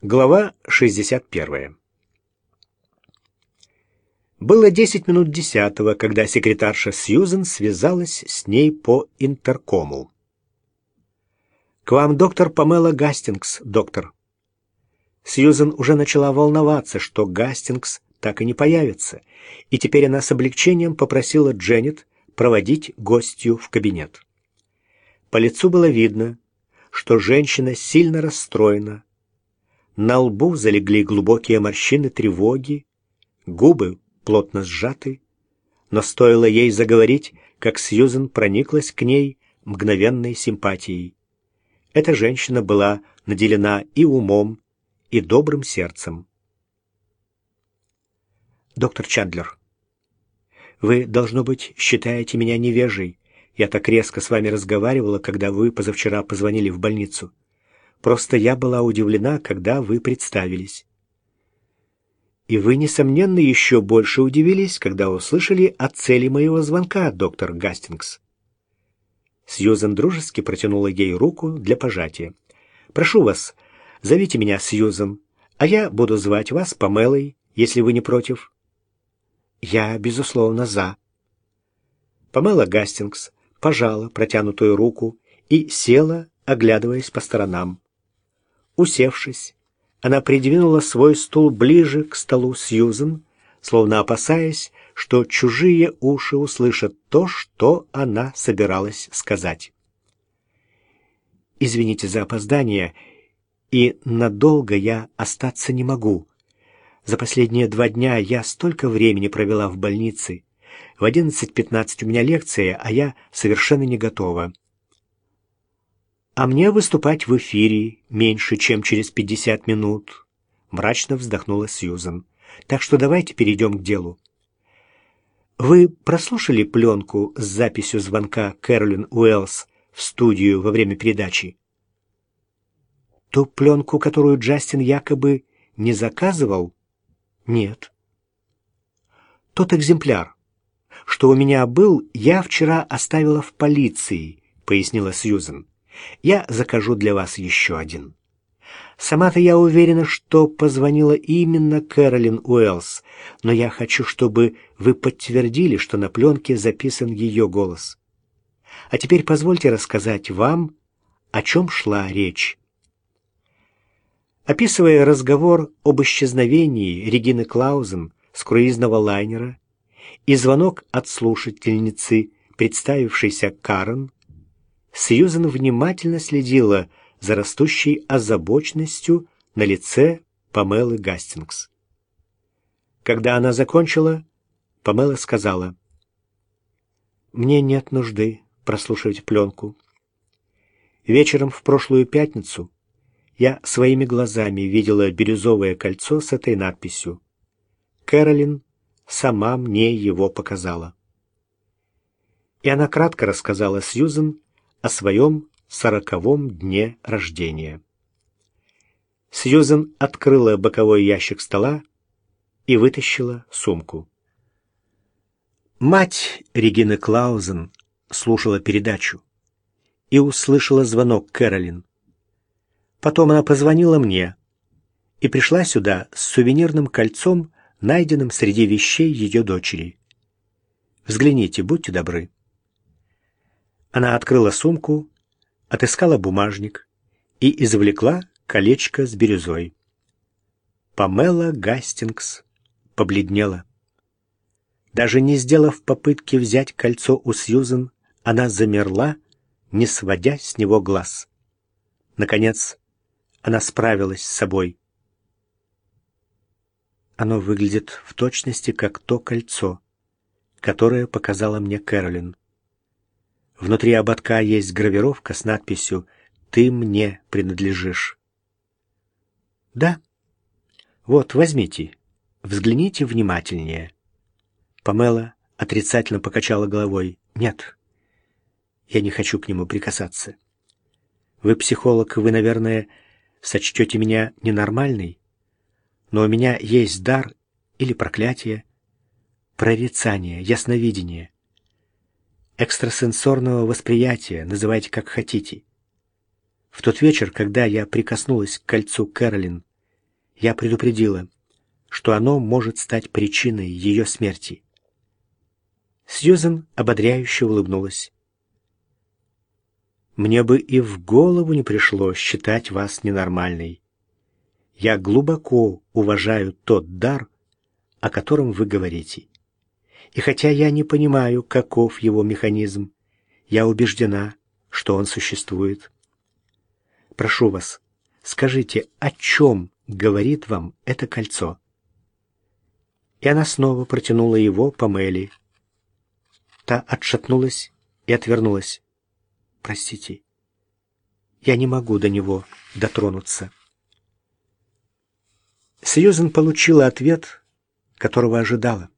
Глава 61. Было 10 минут десятого, когда секретарша Сьюзен связалась с ней по интеркому. «К вам доктор Памела Гастингс, доктор». Сьюзен уже начала волноваться, что Гастингс так и не появится, и теперь она с облегчением попросила Дженнет проводить гостью в кабинет. По лицу было видно, что женщина сильно расстроена, на лбу залегли глубокие морщины тревоги, губы плотно сжаты, но стоило ей заговорить, как Сьюзен прониклась к ней мгновенной симпатией. Эта женщина была наделена и умом, и добрым сердцем. «Доктор Чандлер, вы, должно быть, считаете меня невежей. Я так резко с вами разговаривала, когда вы позавчера позвонили в больницу. Просто я была удивлена, когда вы представились. И вы, несомненно, еще больше удивились, когда услышали о цели моего звонка, доктор Гастингс. Сьюзен дружески протянула ей руку для пожатия. «Прошу вас, зовите меня Сьюзен, а я буду звать вас Памелой, если вы не против». «Я, безусловно, за». Памела Гастингс пожала протянутую руку и села, оглядываясь по сторонам. Усевшись, она придвинула свой стул ближе к столу Сьюзен, словно опасаясь, что чужие уши услышат то, что она собиралась сказать. «Извините за опоздание, и надолго я остаться не могу. За последние два дня я столько времени провела в больнице. В 11.15 у меня лекция, а я совершенно не готова а мне выступать в эфире меньше, чем через 50 минут», — мрачно вздохнула Сьюзен. «Так что давайте перейдем к делу». «Вы прослушали пленку с записью звонка Кэролин Уэллс в студию во время передачи?» «Ту пленку, которую Джастин якобы не заказывал?» «Нет». «Тот экземпляр, что у меня был, я вчера оставила в полиции», — пояснила Сьюзен. Я закажу для вас еще один. Сама-то я уверена, что позвонила именно Кэролин Уэллс, но я хочу, чтобы вы подтвердили, что на пленке записан ее голос. А теперь позвольте рассказать вам, о чем шла речь. Описывая разговор об исчезновении Регины Клаузен с круизного лайнера и звонок от слушательницы, представившейся Карен, Сьюзен внимательно следила за растущей озабоченностью на лице Памелы Гастингс. Когда она закончила, Памела сказала, «Мне нет нужды прослушивать пленку. Вечером в прошлую пятницу я своими глазами видела бирюзовое кольцо с этой надписью. Кэролин сама мне его показала». И она кратко рассказала Сьюзен о своем сороковом дне рождения. Сьюзен открыла боковой ящик стола и вытащила сумку. Мать Регины Клаузен слушала передачу и услышала звонок Кэролин. Потом она позвонила мне и пришла сюда с сувенирным кольцом, найденным среди вещей ее дочери. Взгляните, будьте добры. Она открыла сумку, отыскала бумажник и извлекла колечко с бирюзой. Памела Гастингс побледнела. Даже не сделав попытки взять кольцо у Сьюзен, она замерла, не сводя с него глаз. Наконец, она справилась с собой. Оно выглядит в точности как то кольцо, которое показала мне Кэролин. Внутри ободка есть гравировка с надписью «Ты мне принадлежишь». «Да. Вот, возьмите. Взгляните внимательнее». Памела отрицательно покачала головой. «Нет, я не хочу к нему прикасаться. Вы психолог, вы, наверное, сочтете меня ненормальной, но у меня есть дар или проклятие, прорицание, ясновидение» экстрасенсорного восприятия, называйте как хотите. В тот вечер, когда я прикоснулась к кольцу Кэролин Я предупредила, что оно может стать причиной ее смерти. Сьюзен ободряюще улыбнулась. «Мне бы и в голову не пришло считать вас ненормальной. Я глубоко уважаю тот дар, о котором вы говорите. И хотя я не понимаю, каков его механизм, я убеждена, что он существует. Прошу вас, скажите, о чем говорит вам это кольцо?» И она снова протянула его по Мэли. Та отшатнулась и отвернулась. «Простите, я не могу до него дотронуться». Сьюзен получила ответ, которого ожидала.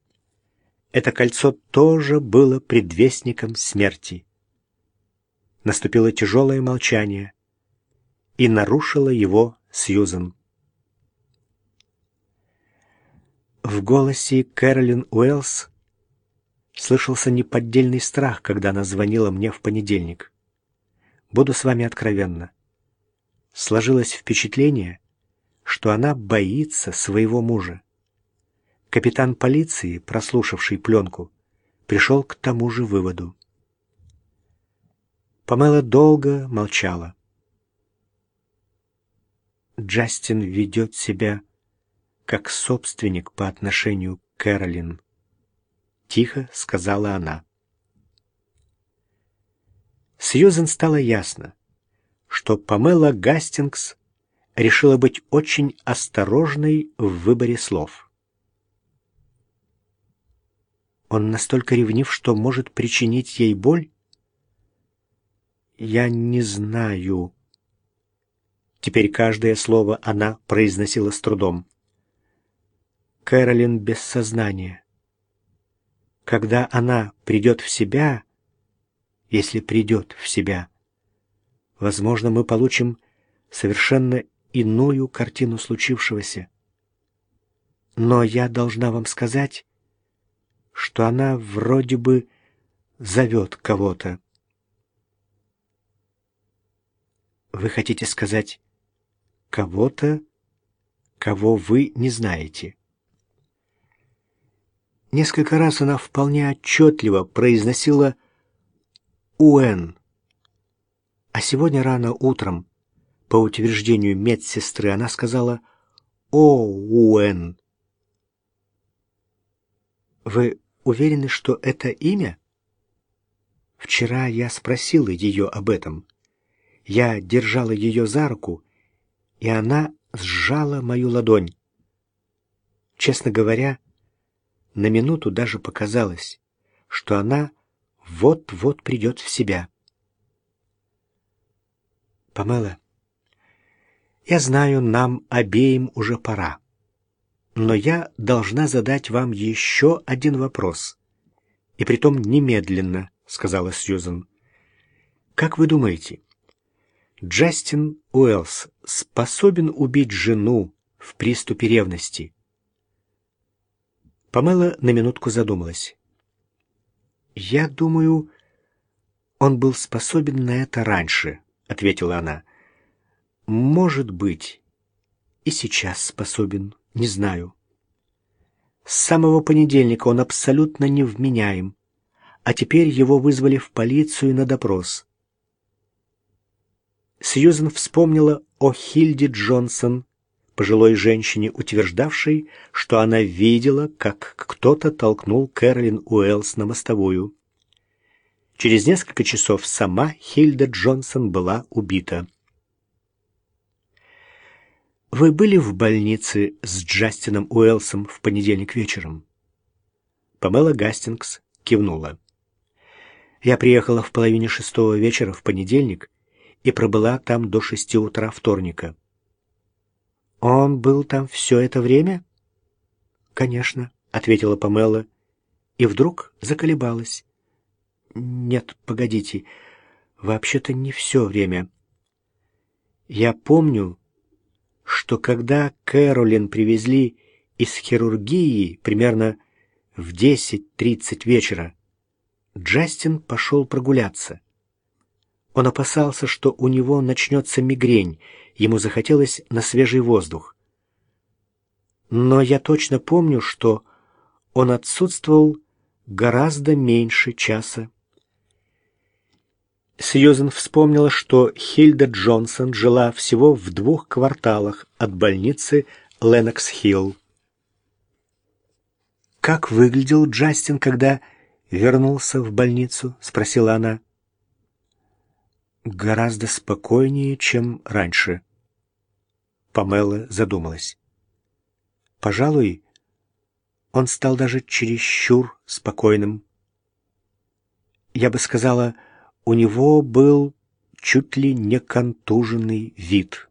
Это кольцо тоже было предвестником смерти. Наступило тяжелое молчание, и нарушила его Сьюзен. В голосе Кэролин Уэллс слышался неподдельный страх, когда она звонила мне в понедельник. Буду с вами откровенна. Сложилось впечатление, что она боится своего мужа. Капитан полиции, прослушавший пленку, пришел к тому же выводу. Памела долго молчала. Джастин ведет себя как собственник по отношению к Кэролин. Тихо сказала она. Сьюзен стало ясно, что Памела Гастингс решила быть очень осторожной в выборе слов. Он настолько ревнив, что может причинить ей боль? Я не знаю. Теперь каждое слово она произносила с трудом. Кэролин без сознания. Когда она придет в себя, если придет в себя, возможно, мы получим совершенно иную картину случившегося. Но я должна вам сказать, что она вроде бы зовет кого-то. Вы хотите сказать кого-то, кого вы не знаете? Несколько раз она вполне отчетливо произносила «Уэн». А сегодня рано утром, по утверждению медсестры, она сказала «О, Уэн». «Вы уверены, что это имя?» Вчера я спросила ее об этом. Я держала ее за руку, и она сжала мою ладонь. Честно говоря, на минуту даже показалось, что она вот-вот придет в себя. Памела, я знаю, нам обеим уже пора. Но я должна задать вам еще один вопрос. И притом немедленно, сказала Сьюзен. Как вы думаете, Джастин Уэллс способен убить жену в приступе ревности? Памела на минутку задумалась. «Я думаю, он был способен на это раньше», — ответила она. «Может быть, и сейчас способен, не знаю. С самого понедельника он абсолютно невменяем, а теперь его вызвали в полицию на допрос». Сьюзен вспомнила о Хильде Джонсон, пожилой женщине, утверждавшей, что она видела, как кто-то толкнул Кэролин Уэллс на мостовую. Через несколько часов сама Хильда Джонсон была убита. «Вы были в больнице с Джастином Уэллсом в понедельник вечером?» Памела Гастингс кивнула. «Я приехала в половине шестого вечера в понедельник и пробыла там до шести утра вторника. «Он был там все это время?» «Конечно», — ответила Памела, и вдруг заколебалась. «Нет, погодите, вообще-то не все время. Я помню, что когда Кэролин привезли из хирургии примерно в 10.30 вечера, Джастин пошел прогуляться. Он опасался, что у него начнется мигрень, ему захотелось на свежий воздух. но я точно помню, что он отсутствовал гораздо меньше часа. Сьюзен вспомнила, что Хильда Джонсон жила всего в двух кварталах от больницы Ленокс-Хилл. «Как выглядел Джастин, когда вернулся в больницу?» — спросила она. «Гораздо спокойнее, чем раньше». Памела задумалась. «Пожалуй, он стал даже чересчур спокойным. Я бы сказала, у него был чуть ли не контуженный вид.